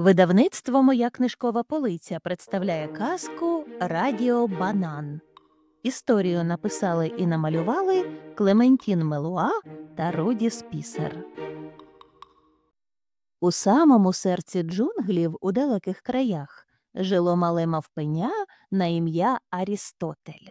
Видавництво Моя книжкова полиця представляє казку Радіо Банан. Історію написали і намалювали Клементін Мелуа та Руді Спісер. У самому серці джунглів у далеких краях жило мале мавпеня на ім'я Арістотель.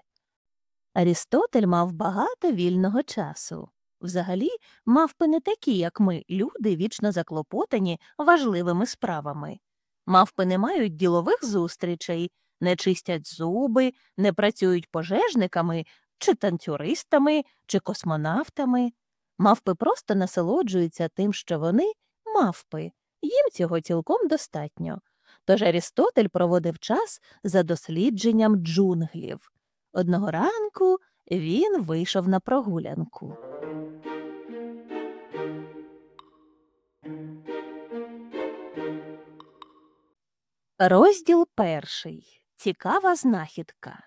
Арістотель мав багато вільного часу. Взагалі, мавпи не такі, як ми, люди, вічно заклопотані важливими справами. Мавпи не мають ділових зустрічей, не чистять зуби, не працюють пожежниками, чи танцюристами, чи космонавтами. Мавпи просто насолоджуються тим, що вони мавпи, їм цього цілком достатньо. Тож Арістотель проводив час за дослідженням джунглів. Одного ранку він вийшов на прогулянку. Розділ перший. Цікава знахідка.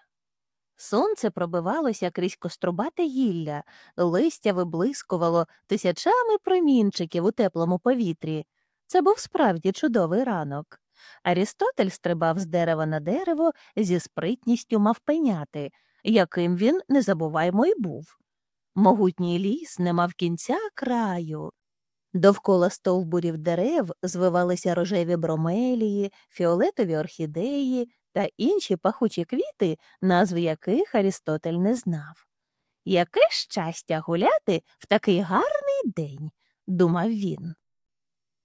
Сонце пробивалося крізь кострубате гілля, листя виблискувало тисячами промінчиків у теплому повітрі. Це був справді чудовий ранок. Арістотель стрибав з дерева на дерево зі спритністю мавпеняти, яким він незабуваємо й був. Могутній ліс не мав кінця краю. Довкола стовбурів дерев звивалися рожеві бромелії, фіолетові орхідеї та інші пахучі квіти, назв яких Арістотель не знав. Яке щастя гуляти в такий гарний день, думав він.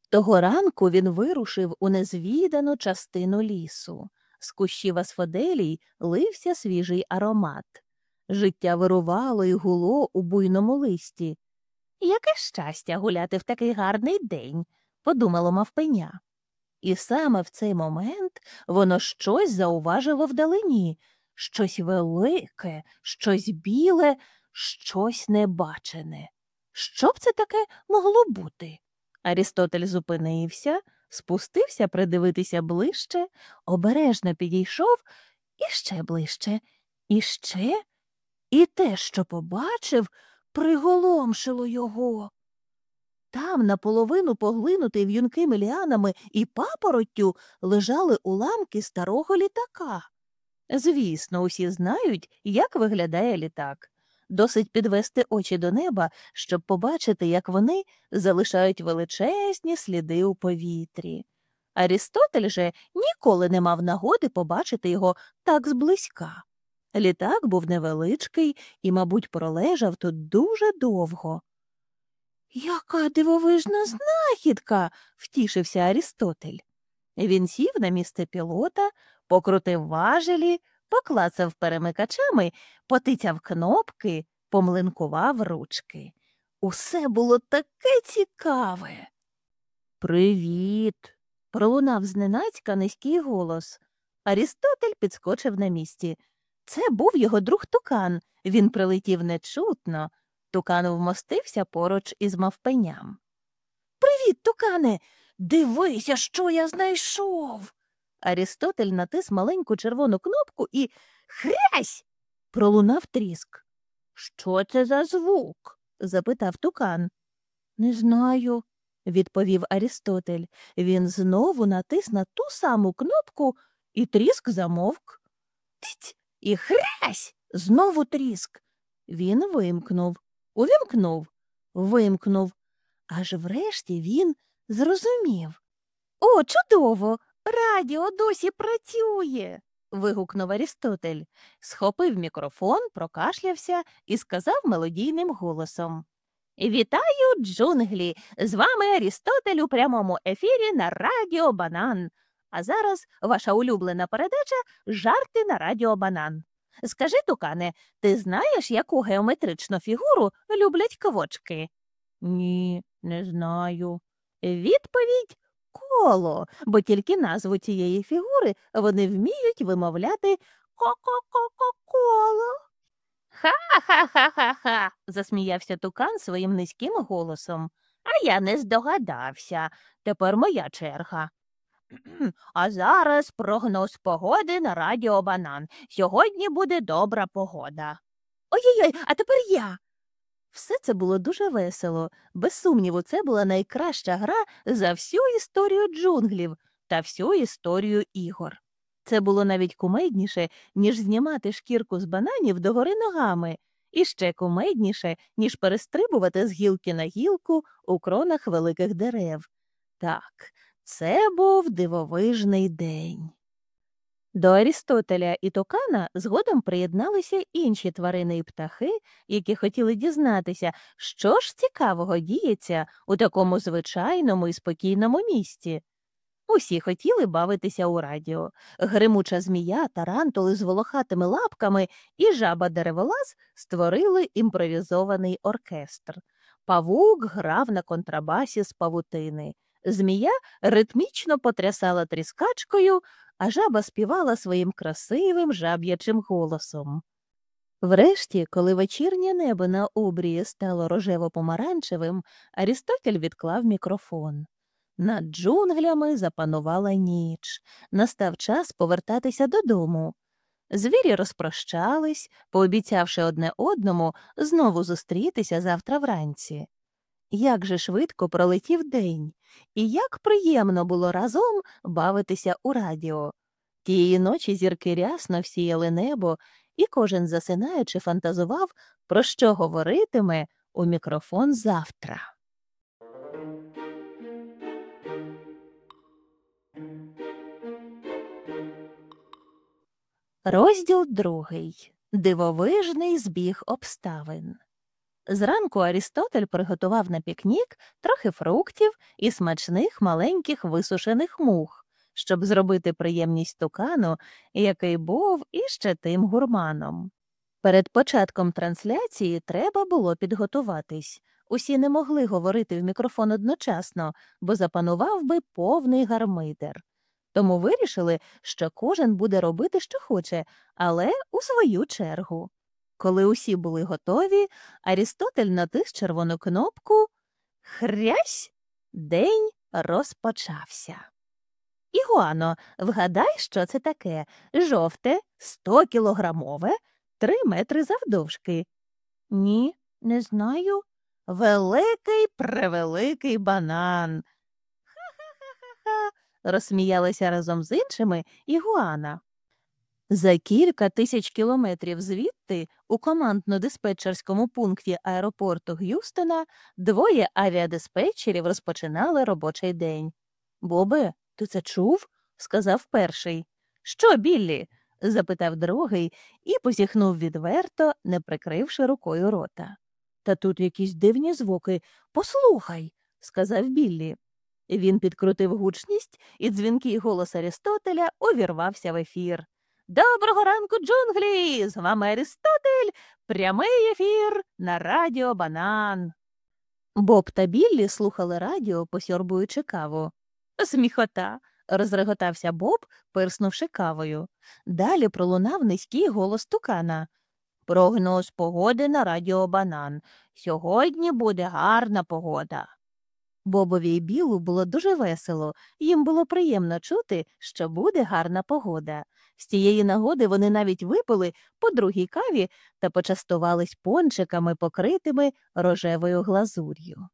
Того ранку він вирушив у незвідану частину лісу. З кущів асфоделій лився свіжий аромат. Життя вирувало і гуло у буйному листі. Яке щастя гуляти в такий гарний день, подумало мавпеня. І саме в цей момент воно щось зауважило вдалині щось велике, щось біле, щось небачене. Що б це таке могло бути? Арістотель зупинився, спустився придивитися ближче, обережно підійшов іще ближче, іще, і те, що побачив, приголомшило його. Там, наполовину поглинутий в'юнкими ліанами і папороттю, лежали уламки старого літака. Звісно, усі знають, як виглядає літак. Досить підвести очі до неба, щоб побачити, як вони залишають величезні сліди у повітрі. Арістотель же ніколи не мав нагоди побачити його так зблизька. Літак був невеличкий і, мабуть, пролежав тут дуже довго. Яка дивовижна знахідка. втішився Арістотель. Він сів на місце пілота, покрутив важелі, поклацав перемикачами, потицяв кнопки, помлинкував ручки. Усе було таке цікаве. Привіт. пролунав зненацька низький голос. Арістотель підскочив на місці. Це був його друг тукан. Він прилетів нечутно. Тукан вмостився поруч із мавпеням. Привіт, тукане. Дивися, що я знайшов. Арістотель натис маленьку червону кнопку і хрясь. пролунав тріск. Що це за звук? запитав тукан. Не знаю, відповів Арістотель. Він знову натис на ту саму кнопку, і тріск замовк. Тить і хрясь. Знову тріск. Він вимкнув, увімкнув, вимкнув. Аж врешті він зрозумів. О, чудово! Радіо досі працює. вигукнув Арістотель, схопив мікрофон, прокашлявся і сказав мелодійним голосом Вітаю, джунглі! З вами Арістотель у прямому ефірі на Радіо Банан. А зараз ваша улюблена передача жарти на Радіо Банан. Скажи, Тукане, ти знаєш, яку геометричну фігуру люблять квочки? Ні, не знаю. Відповідь коло, бо тільки назву цієї фігури вони вміють вимовляти ко-ко-ко-ко-коло. Ха-ха-ха-ха-ха, засміявся тукан своїм низьким голосом. А я не здогадався. Тепер моя черга. А зараз прогноз погоди на радіо Банан. Сьогодні буде добра погода. Ой-ой, ой а тепер я. Все це було дуже весело. Без сумніву, це була найкраща гра за всю історію джунглів. та всю історію ігор. Це було навіть кумедніше, ніж знімати шкірку з бананів догори ногами, і ще кумедніше, ніж перестрибувати з гілки на гілку у кронах великих дерев. Так, це був дивовижний день. До Арістотеля і Токана згодом приєдналися інші тварини і птахи, які хотіли дізнатися, що ж цікавого діється у такому звичайному і спокійному місті. Усі хотіли бавитися у радіо. Гримуча змія, тарантули з волохатими лапками і жаба дереволаз створили імпровізований оркестр. Павук грав на контрабасі з павутини. Змія ритмічно потрясала тріскачкою, а жаба співала своїм красивим жаб'ячим голосом. Врешті, коли вечірнє небо на обрії стало рожево помаранчевим, Арістотель відклав мікрофон. Над джунглями запанувала ніч. Настав час повертатися додому. Звірі розпрощались, пообіцявши одне одному знову зустрітися завтра вранці. Як же швидко пролетів день, і як приємно було разом бавитися у радіо. Тієї ночі зірки рясно всіяли небо, і кожен засинаючи фантазував, про що говоритиме у мікрофон завтра. Розділ другий Дивовижний збіг обставин. Зранку Арістотель приготував на пікнік трохи фруктів і смачних маленьких висушених мух, щоб зробити приємність тукану, який був іще тим гурманом. Перед початком трансляції треба було підготуватись. Усі не могли говорити в мікрофон одночасно, бо запанував би повний гармидер. Тому вирішили, що кожен буде робити, що хоче, але у свою чергу. Коли усі були готові, Арістотель натис червону кнопку Хрясь день розпочався. Ігуано, вгадай, що це таке жовте, сто кілограмове, три метри завдовжки. Ні, не знаю. Великий превеликий банан. Ха-ха-ха-ха, розсміялася разом з іншими Ігуана. За кілька тисяч кілометрів звідти, у командно-диспетчерському пункті аеропорту Г'юстона, двоє авіадиспетчерів розпочинали робочий день. Бобе, ти це чув? сказав перший. Що, Біллі? запитав другий і позіхнув відверто, не прикривши рукою рота. Та тут якісь дивні звуки. Послухай, сказав Біллі. Він підкрутив гучність, і дзвінкий голос Арістотеля увірвався в ефір. Доброго ранку, джунглі! З вами Арістотель, прямий ефір на радіо Банан. Боб та Біллі слухали радіо, посьорбуючи каву. Сміхота. розреготався Боб, пирснувши кавою. Далі пролунав низький голос тукана. Прогноз погоди на радіо Банан. Сьогодні буде гарна погода. Бобові й білу було дуже весело, їм було приємно чути, що буде гарна погода. З цієї нагоди вони навіть випили по другій каві та почастувались пончиками, покритими рожевою глазур'ю.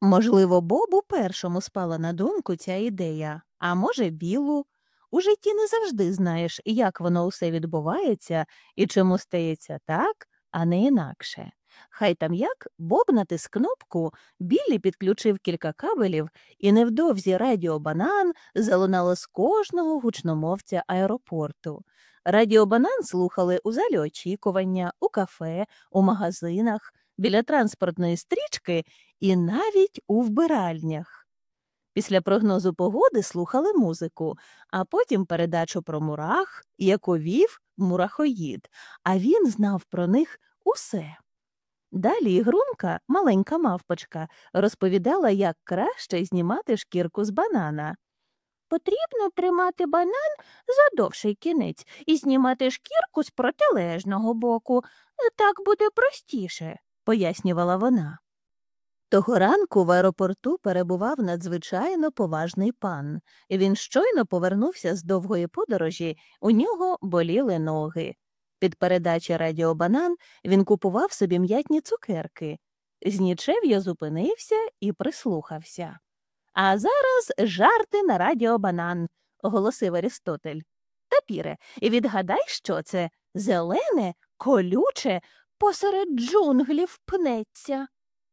Можливо, Бобу першому спала на думку ця ідея, а може, білу. У житті не завжди знаєш, як воно усе відбувається і чому стається так, а не інакше. Хай там як Боб натис кнопку, Біллі підключив кілька кабелів, і невдовзі радіо Банан залунало з кожного гучномовця аеропорту. Радіо Банан слухали у залі очікування, у кафе, у магазинах, біля транспортної стрічки і навіть у вбиральнях. Після прогнозу погоди слухали музику, а потім передачу про мурах, яку вів мурахоїд, а він знав про них усе. Далі ігрунка, маленька мавпочка, розповідала, як краще знімати шкірку з банана. Потрібно тримати банан за довший кінець і знімати шкірку з протилежного боку. Так буде простіше, пояснювала вона. Того ранку в аеропорту перебував надзвичайно поважний пан. Він щойно повернувся з довгої подорожі, у нього боліли ноги. Під передачі Радіо Банан він купував собі м'ятні цукерки. Знічев я зупинився і прислухався. А зараз жарти на радіо банан, оголосив Арістотель. Тапіре, відгадай, що це зелене, колюче, посеред джунглів пнеться.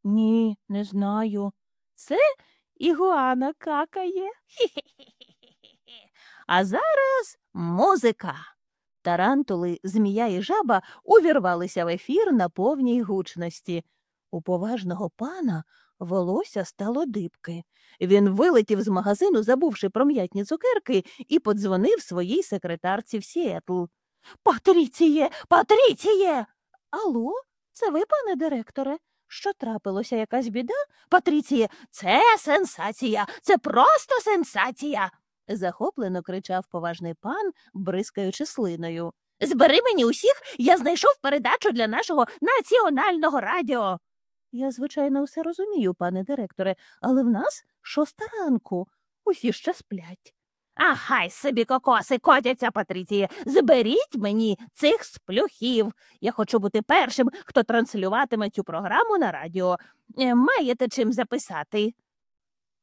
Ні, не знаю. Це ігуана какає. Хі-хі-хі-хі-хі. А зараз музика. Тарантули, змія і жаба увірвалися в ефір на повній гучності. У поважного пана волосся стало дибки. Він вилетів з магазину, забувши про м'ятні цукерки, і подзвонив своїй секретарці в Сіетл. Патріціє, Патріціє. Алло, це ви, пане директоре? Що трапилося якась біда? Патріціє, це сенсація, це просто сенсація. Захоплено кричав поважний пан, бризкаючи слиною. Збери мені усіх, я знайшов передачу для нашого національного радіо. Я, звичайно, все розумію, пане директоре, але в нас шоста ранку. Усі ще сплять. А хай собі кокоси котяться, Патріціє. Зберіть мені цих сплюхів. Я хочу бути першим, хто транслюватиме цю програму на радіо. Е, Маєте чим записати?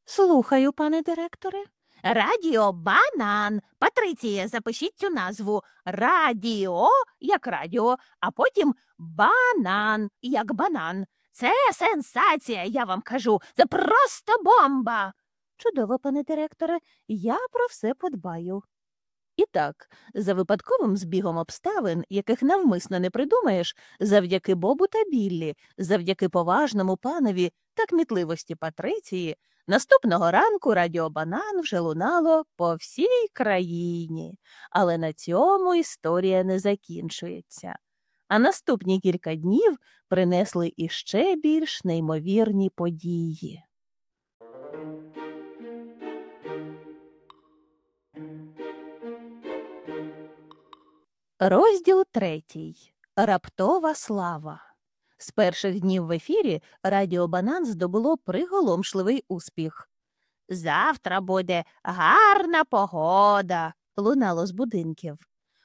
Слухаю, пане директоре. Радіо банан. Патріціє, запишіть цю назву. Радіо як радіо, а потім банан як банан. Це сенсація, я вам кажу. Це просто бомба. Чудово, пане директоре, я про все подбаю. І так, за випадковим збігом обставин, яких навмисно не придумаєш, завдяки Бобу та Біллі, завдяки поважному панові та кмітливості Патриції, наступного ранку радіо Банан вже лунало по всій країні. Але на цьому історія не закінчується. А наступні кілька днів принесли іще більш неймовірні події. Розділ третій. Раптова слава. З перших днів в ефірі Радіо Банан здобуло приголомшливий успіх. Завтра буде гарна погода. лунало з будинків.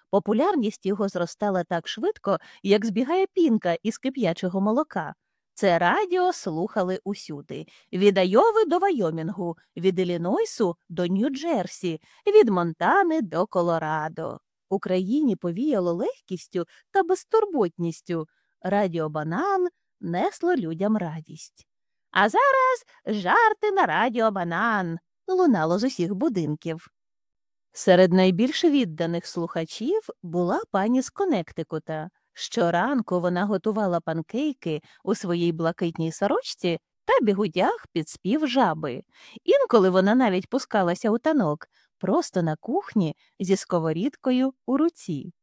Популярність його зростала так швидко, як збігає пінка із кип'ячого молока. Це радіо слухали усюди від Айови до Вайомінгу, від Іллінойсу до Нью-Джерсі, від Монтани до Колорадо. Україні повіяло легкістю та безтурботністю. Радіо Банан несло людям радість. А зараз жарти на радіо Банан лунало з усіх будинків. Серед найбільш відданих слухачів була пані з Коннектикута. Щоранку вона готувала панкейки у своїй блакитній сорочці та бігудях під спів жаби. Інколи вона навіть пускалася у танок просто на кухні зі сковорідкою у руці.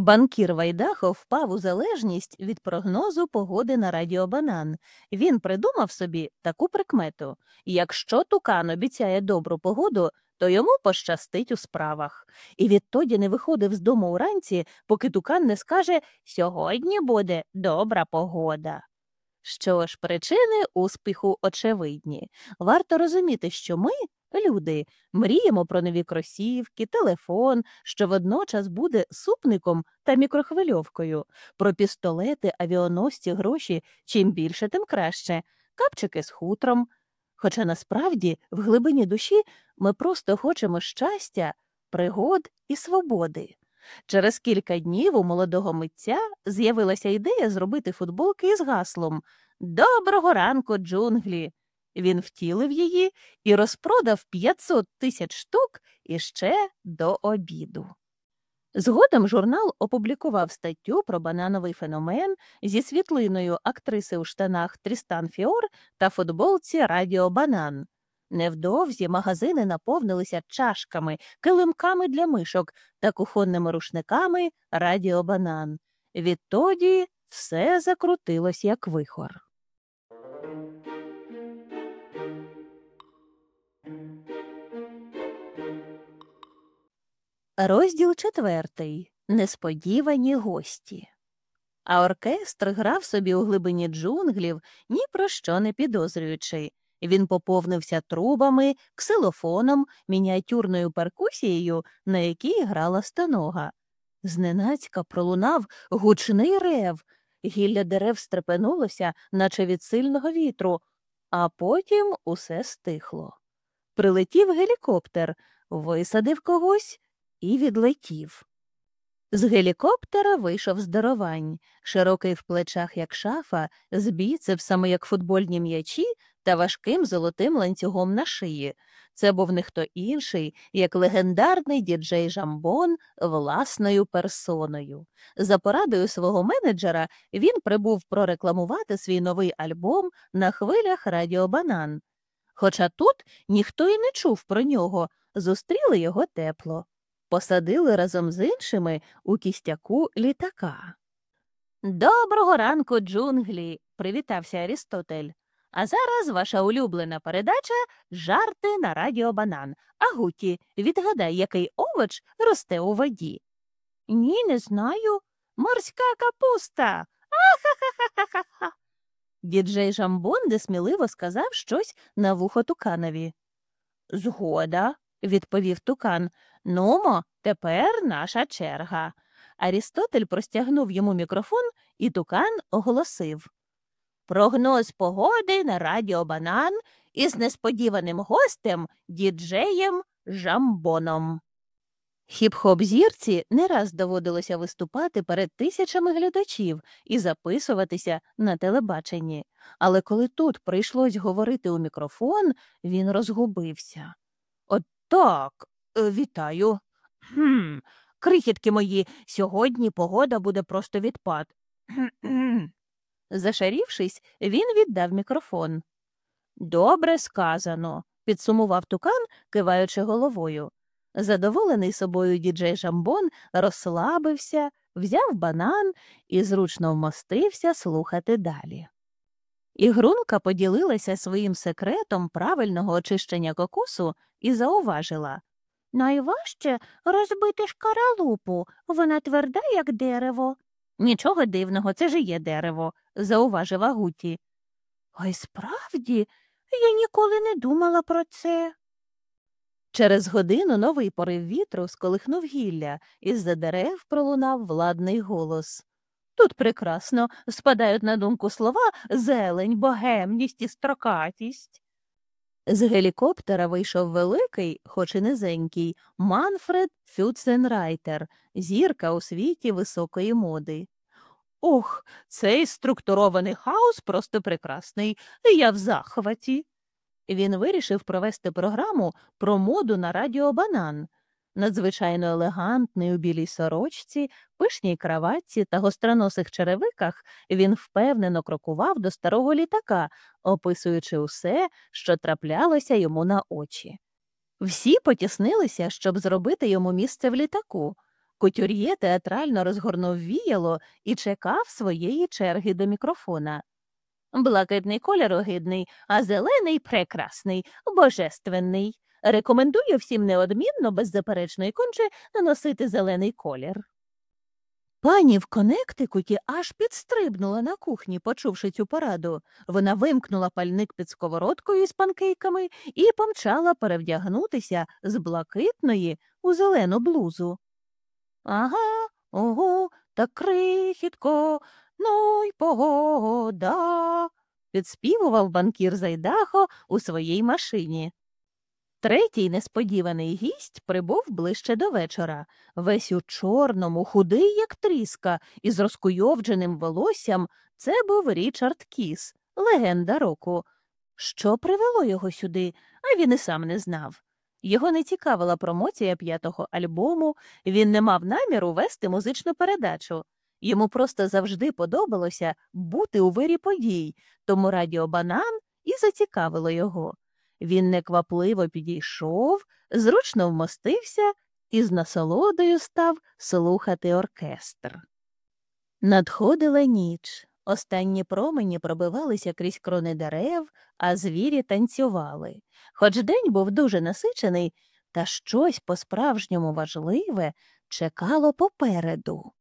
Банкір Вайдахо впав у залежність від прогнозу погоди на Радіо Банан. Він придумав собі таку прикмету якщо тукан обіцяє добру погоду, то йому пощастить у справах. І відтоді не виходив з дому уранці, поки тукан не скаже Сьогодні буде добра погода. Що ж, причини успіху очевидні. Варто розуміти, що ми, люди, мріємо про нові кросівки, телефон, що водночас буде супником та мікрохвильовкою, про пістолети, авіаносці, гроші чим більше, тим краще, капчики з хутром. Хоча насправді в глибині душі ми просто хочемо щастя, пригод і свободи. Через кілька днів у молодого митця з'явилася ідея зробити футболки із гаслом Доброго ранку, джунглі. Він втілив її і розпродав 500 тисяч штук іще до обіду. Згодом журнал опублікував статтю про банановий феномен зі світлиною актриси у штанах Трістан Фіор та футболці Радіо Банан. Невдовзі магазини наповнилися чашками, килимками для мишок та кухонними рушниками Радіо Банан. Відтоді все закрутилось як вихор. Розділ четвертий. Несподівані гості. А оркестр грав собі у глибині джунглів, ні про що не підозрюючи. Він поповнився трубами, ксилофоном, мініатюрною перкусією, на якій грала стонога. Зненацька пролунав гучний рев. Гілля дерев стрепенулося, наче від сильного вітру, а потім усе стихло. Прилетів гелікоптер, висадив когось і відлетів. З гелікоптера вийшов здоровань, широкий в плечах, як шафа, з біцепсами, як футбольні м'ячі, та важким золотим ланцюгом на шиї. Це був не хто інший, як легендарний діджей Жамбон власною персоною. За порадою свого менеджера він прибув прорекламувати свій новий альбом на хвилях Радіо Банан. Хоча тут ніхто і не чув про нього, зустріли його тепло посадили разом з іншими у кістяку літака. Доброго ранку, джунглі, привітався Арістотель. А зараз ваша улюблена передача жарти на радіо банан. Агуті, відгадай, який овоч росте у воді. Ні, не знаю. Морська капуста. Ахахахахаха. Діджей Жамбон несміливо сказав щось на вухо туканові. Згода, відповів тукан. Нумо, тепер наша черга. Арістотель простягнув йому мікрофон, і тукан оголосив Прогноз погоди на радіо Банан із несподіваним гостем діджеєм Жамбоном. Хіп-хоп зірці не раз доводилося виступати перед тисячами глядачів і записуватися на телебаченні, але коли тут прийшлось говорити у мікрофон, він розгубився. Так, е, вітаю. Хм, Крихітки мої, сьогодні погода буде просто відпад. Зашарівшись, він віддав мікрофон. Добре сказано, підсумував тукан, киваючи головою. Задоволений собою діджей Жамбон розслабився, взяв банан і зручно вмостився слухати далі. Ігрунка поділилася своїм секретом правильного очищення кокосу і зауважила Найважче розбити шкаралупу, вона тверда, як дерево. Нічого дивного, це ж є дерево, зауважила Гуті. Ой справді, я ніколи не думала про це. Через годину новий порив вітру сколихнув гілля, і з за дерев пролунав владний голос. Тут прекрасно спадають на думку слова зелень, богемність і строкатість. З гелікоптера вийшов великий, хоч і низенький, Манфред Фюценрайтер, зірка у світі високої моди. Ох, цей структурований хаос просто прекрасний. Я в захваті. Він вирішив провести програму про моду на радіо Банан. Надзвичайно елегантний у білій сорочці, пишній краватці та гостроносих черевиках він впевнено крокував до старого літака, описуючи усе, що траплялося йому на очі. Всі потіснилися, щоб зробити йому місце в літаку. Кутюр'є театрально розгорнув віяло і чекав своєї черги до мікрофона. Блакитний колір огидний, а зелений прекрасний, божественний. Рекомендую всім неодмінно, беззаперечно і конче наносити зелений колір. Пані в Коннектикуті аж підстрибнула на кухні, почувши цю пораду. Вона вимкнула пальник під сковородкою з панкейками і помчала перевдягнутися з блакитної у зелену блузу. Ага, ого, так крихітко, ну й погода. підспівував банкір Зайдахо у своїй машині. Третій несподіваний гість прибув ближче до вечора, весь у чорному, худий, як тріска, із розкуйовдженим волоссям це був Річард Кіс, легенда року. Що привело його сюди, а він і сам не знав. Його не цікавила промоція п'ятого альбому, він не мав наміру вести музичну передачу. Йому просто завжди подобалося бути у вирі подій, тому радіо Банан і зацікавило його. Він неквапливо підійшов, зручно вмостився і з насолодою став слухати оркестр. Надходила ніч. Останні промені пробивалися крізь крони дерев, а звірі танцювали. Хоч день був дуже насичений, та щось по-справжньому важливе чекало попереду.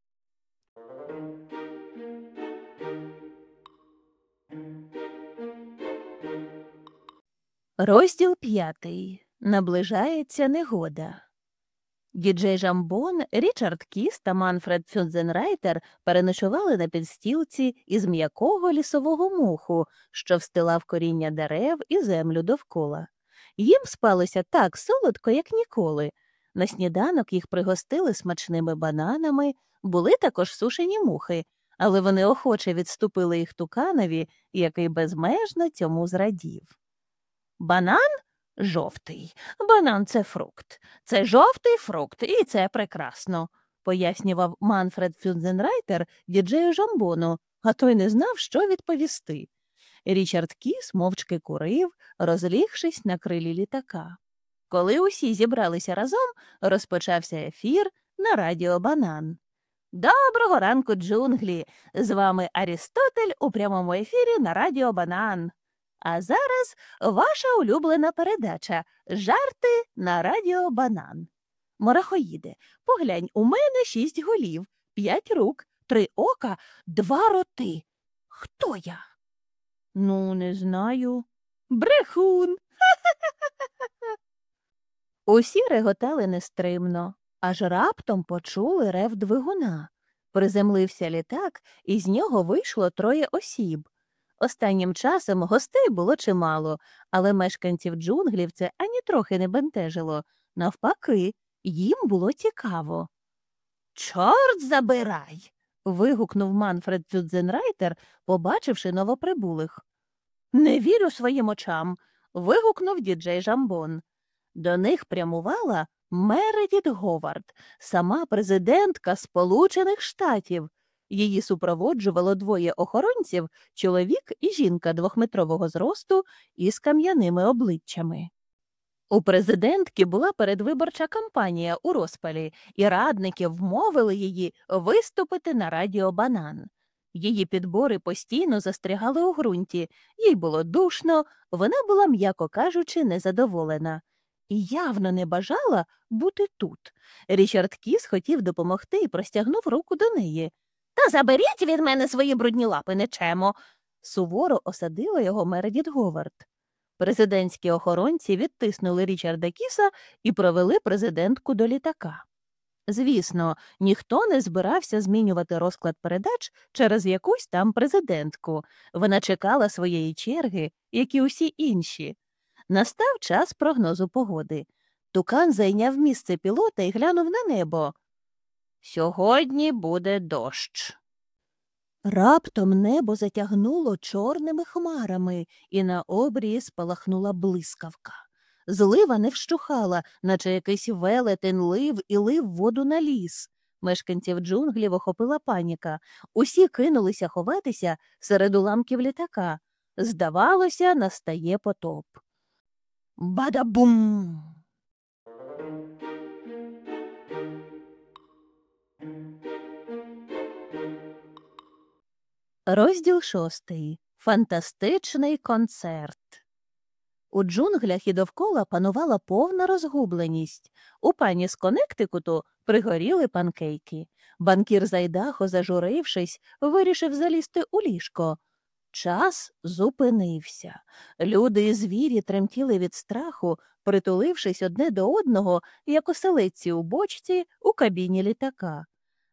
Розділ п'ятий. Наближається негода. Діджей Жамбон, Річард Кіс та Манфред Фюнзенрайтер переночували на підстілці із м'якого лісового муху, що встилав коріння дерев і землю довкола. Їм спалося так солодко, як ніколи. На сніданок їх пригостили смачними бананами, були також сушені мухи, але вони охоче відступили їх туканові, який безмежно цьому зрадів. Банан жовтий. Банан це фрукт. Це жовтий фрукт, і це прекрасно, пояснював Манфред Фюнзенрайтер діджею Жамбону, а той не знав, що відповісти. Річард Кіс мовчки курив, розлігшись на крилі літака. Коли усі зібралися разом, розпочався ефір на радіо Банан. Доброго ранку, джунглі! З вами Арістотель у прямому ефірі на Радіо Банан. А зараз ваша улюблена передача Жарти на Радіо Банан. Морахоїде, поглянь, у мене шість голів, п'ять рук, три ока, два роти. Хто я? Ну, не знаю. Брехун. Усі реготали нестримно, аж раптом почули рев двигуна. Приземлився літак, і з нього вийшло троє осіб. Останнім часом гостей було чимало, але мешканців джунглів це ані трохи не бентежило. Навпаки, їм було цікаво. Чорт забирай. вигукнув Манфред Дзюдзенрайтер, побачивши новоприбулих. Не вірю своїм очам. вигукнув діджей Жамбон. До них прямувала Мередіт Говард, сама президентка Сполучених Штатів. Її супроводжувало двоє охоронців чоловік і жінка двохметрового зросту із кам'яними обличчями. У президентки була передвиборча кампанія у розпалі, і радники вмовили її виступити на радіо Банан. Її підбори постійно застрягали у ґрунті, їй було душно, вона була, м'яко кажучи, незадоволена і явно не бажала бути тут. Річард Кіс хотів допомогти і простягнув руку до неї. Та заберіть від мене свої брудні лапи, нечемо. суворо осадила його Мередіт Говард. Президентські охоронці відтиснули Річарда Кіса і провели президентку до літака. Звісно, ніхто не збирався змінювати розклад передач через якусь там президентку. Вона чекала своєї черги, як і усі інші. Настав час прогнозу погоди. Тукан зайняв місце пілота і глянув на небо. Сьогодні буде дощ. Раптом небо затягнуло чорними хмарами, і на обрії спалахнула блискавка. Злива не вщухала, наче якийсь велетень лив і лив воду на ліс. Мешканців джунглів охопила паніка. Усі кинулися ховатися серед уламків літака. Здавалося, настає потоп. Бадабум. Розділ шостий. Фантастичний концерт. У джунглях і довкола панувала повна розгубленість. У пані з Коннектикуту пригоріли панкейки. Банкір Зайдахо, зажурившись, вирішив залізти у ліжко. Час зупинився. Люди і звірі тремтіли від страху, притулившись одне до одного, як оселедці у бочці у кабіні літака.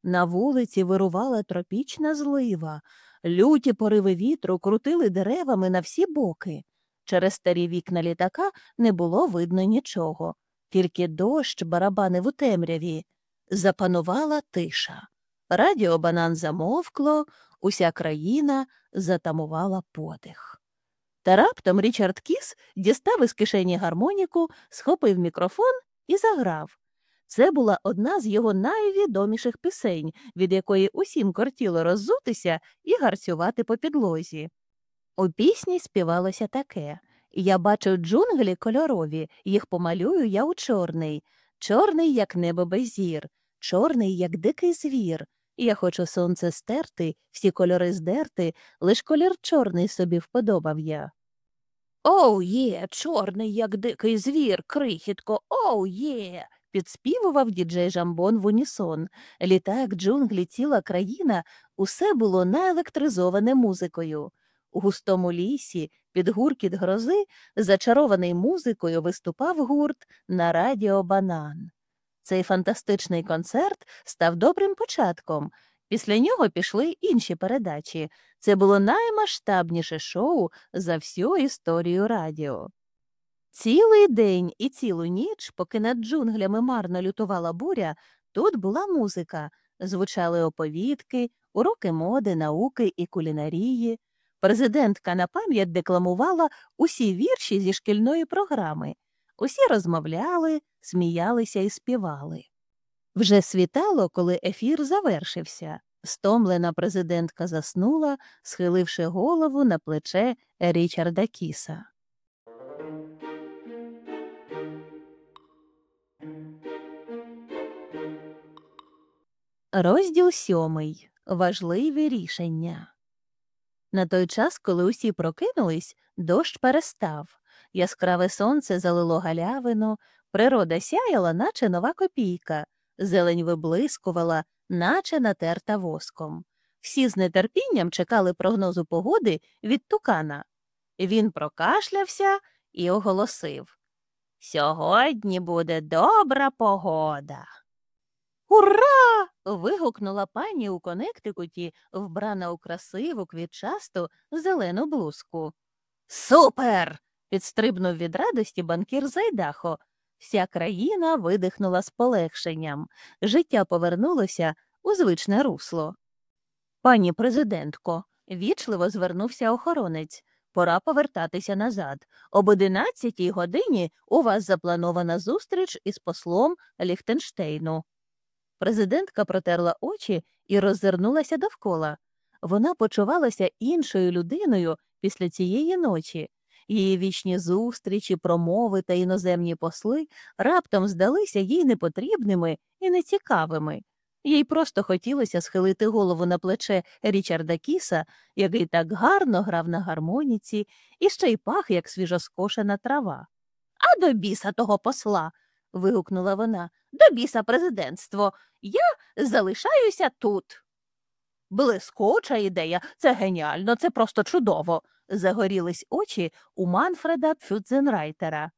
На вулиці вирувала тропічна злива, люті пориви вітру крутили деревами на всі боки. Через старі вікна літака не було видно нічого, тільки дощ барабанив у темряві. Запанувала тиша. Радіо банан замовкло, уся країна затамувала подих. Та раптом Річард Кіс дістав із кишені гармоніку, схопив мікрофон і заграв. Це була одна з його найвідоміших пісень, від якої усім кортіло роззутися і гарцювати по підлозі. У пісні співалося таке Я бачу джунглі кольорові, їх помалюю я у чорний, чорний, як небо без зір, чорний, як дикий звір, я хочу сонце стерти, всі кольори здерти, лиш колір чорний собі вподобав я. Оу є, чорний, як дикий звір, крихітко, оу є. Підспівував діджей Жамбон в унісон. Літак, джунглі, ціла країна, усе було наелектризоване музикою. У густому лісі, під гуркіт грози, зачарований музикою, виступав гурт на радіо Банан. Цей фантастичний концерт став добрим початком. Після нього пішли інші передачі. Це було наймасштабніше шоу за всю історію радіо. Цілий день і цілу ніч, поки над джунглями марно лютувала буря, тут була музика, звучали оповідки, уроки моди, науки і кулінарії. Президентка на пам'ять декламувала усі вірші зі шкільної програми. Усі розмовляли, сміялися і співали. Вже світало, коли ефір завершився. Стомлена президентка заснула, схиливши голову на плече Річарда Кіса. Розділ сьомий. Важливі рішення. На той час, коли усі прокинулись, дощ перестав. Яскраве сонце залило галявину, природа сяяла, наче нова копійка, зелень виблискувала, наче натерта воском. Всі з нетерпінням чекали прогнозу погоди від тукана. Він прокашлявся і оголосив Сьогодні буде добра погода. Ура! вигукнула пані у Конектикуті, вбрана у красиву квітчасту зелену блузку. Супер. підстрибнув від радості банкір Зайдахо. Вся країна видихнула з полегшенням. Життя повернулося у звичне русло. Пані президентко, вічливо звернувся охоронець. Пора повертатися назад. Об одинадцятій годині у вас запланована зустріч із послом Ліхтенштейну. Президентка протерла очі і роззирнулася довкола. Вона почувалася іншою людиною після цієї ночі. Її вічні зустрічі, промови та іноземні посли раптом здалися їй непотрібними і нецікавими. Їй просто хотілося схилити голову на плече Річарда Кіса, який так гарно грав на гармоніці, і ще й пах, як свіжоскошена трава. А до біса того посла. Вигукнула вона. До біса президентство. Я залишаюся тут. Блискуча ідея, це геніально, це просто чудово. Загорілись очі у Манфреда Пфюдзенрайтера.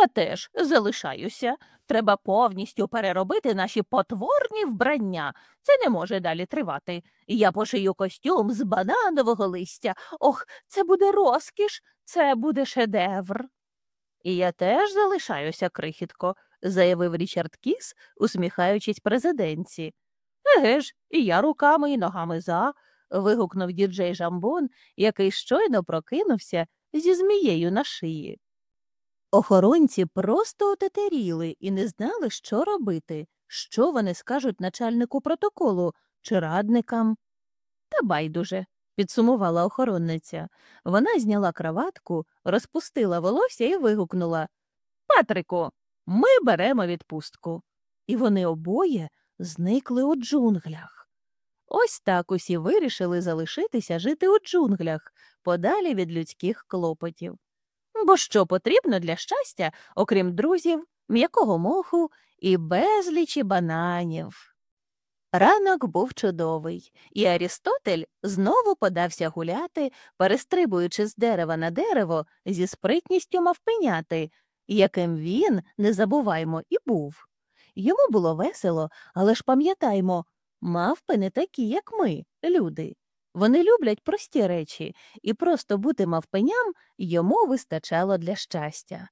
Я теж залишаюся. Треба повністю переробити наші потворні вбрання. Це не може далі тривати. Я пошию костюм з бананового листя. Ох, це буде розкіш, це буде шедевр. І я теж залишаюся, крихітко, заявив Річард Кіс, усміхаючись президенці. Еге ж, і я руками і ногами за. вигукнув діджей Жамбон, який щойно прокинувся зі змією на шиї. Охоронці просто отетеріли і не знали, що робити, що вони скажуть начальнику протоколу чи радникам. Та байдуже, підсумувала охоронниця. Вона зняла краватку, розпустила волосся і вигукнула Патрику, ми беремо відпустку. І вони обоє зникли у джунглях. Ось так усі вирішили залишитися жити у джунглях, подалі від людських клопотів. Бо що потрібно для щастя, окрім друзів, м'якого моху і безлічі бананів. Ранок був чудовий, і Арістотель знову подався гуляти, перестрибуючи з дерева на дерево зі спритністю мавпеняти, яким він, не забуваймо, і був. Йому було весело, але ж пам'ятаймо, мавпи не такі, як ми, люди. Вони люблять прості речі, і просто бути мавпеням йому вистачало для щастя.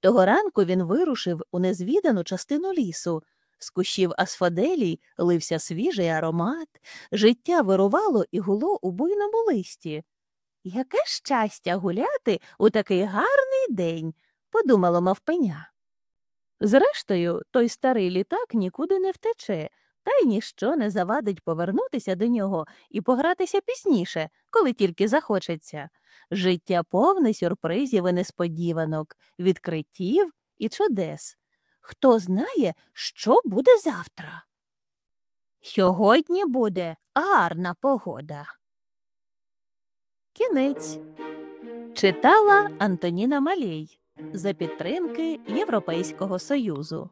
Того ранку він вирушив у незвідану частину лісу. З кущів асфаделій лився свіжий аромат, життя вирувало і гуло у буйному листі. Яке щастя гуляти у такий гарний день, подумало мавпеня. Зрештою, той старий літак нікуди не втече, та й ніщо не завадить повернутися до нього і погратися пізніше, коли тільки захочеться. Життя повне сюрпризів і несподіванок, відкриттів і чудес. Хто знає, що буде завтра? Сьогодні буде гарна погода. Кінець читала Антоніна Малій за підтримки Європейського Союзу.